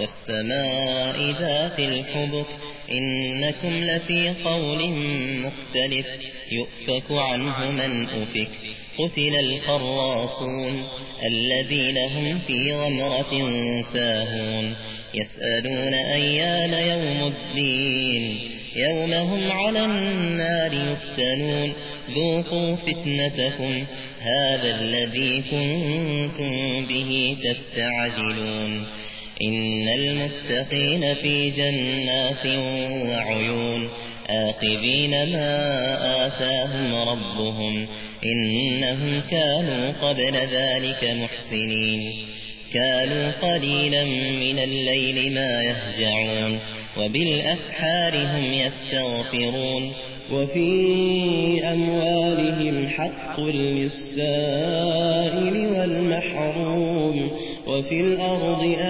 والسماء ذات الحبك إنكم لفي قول مختلف يؤفك عنه من أفك قتل الخراصون الذين هم في غمرة ساهون يسألون أيان يوم الدين يوم هم على النار يفتنون ذوقوا فتنتكم هذا الذي كنتم به تستعجلون إن المتقين في جنات وعيون آخذين ما آتاهم ربهم إنهم كانوا قبل ذلك محسنين كانوا قليلا من الليل ما يهجعون وبالأسحار هم يستغفرون وفي أموالهم حق للسائل والمحروم وفي الأرض آيات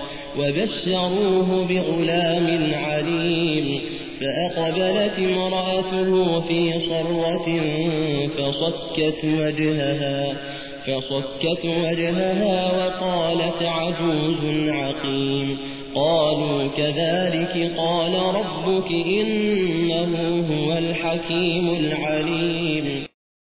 وبشروه بغلام عليم فأقبلت امرأته في صرة فصكت وجهها فصكت وجهها وقالت عجوز عقيم. قالوا كذلك قال ربك إنه هو الحكيم العليم.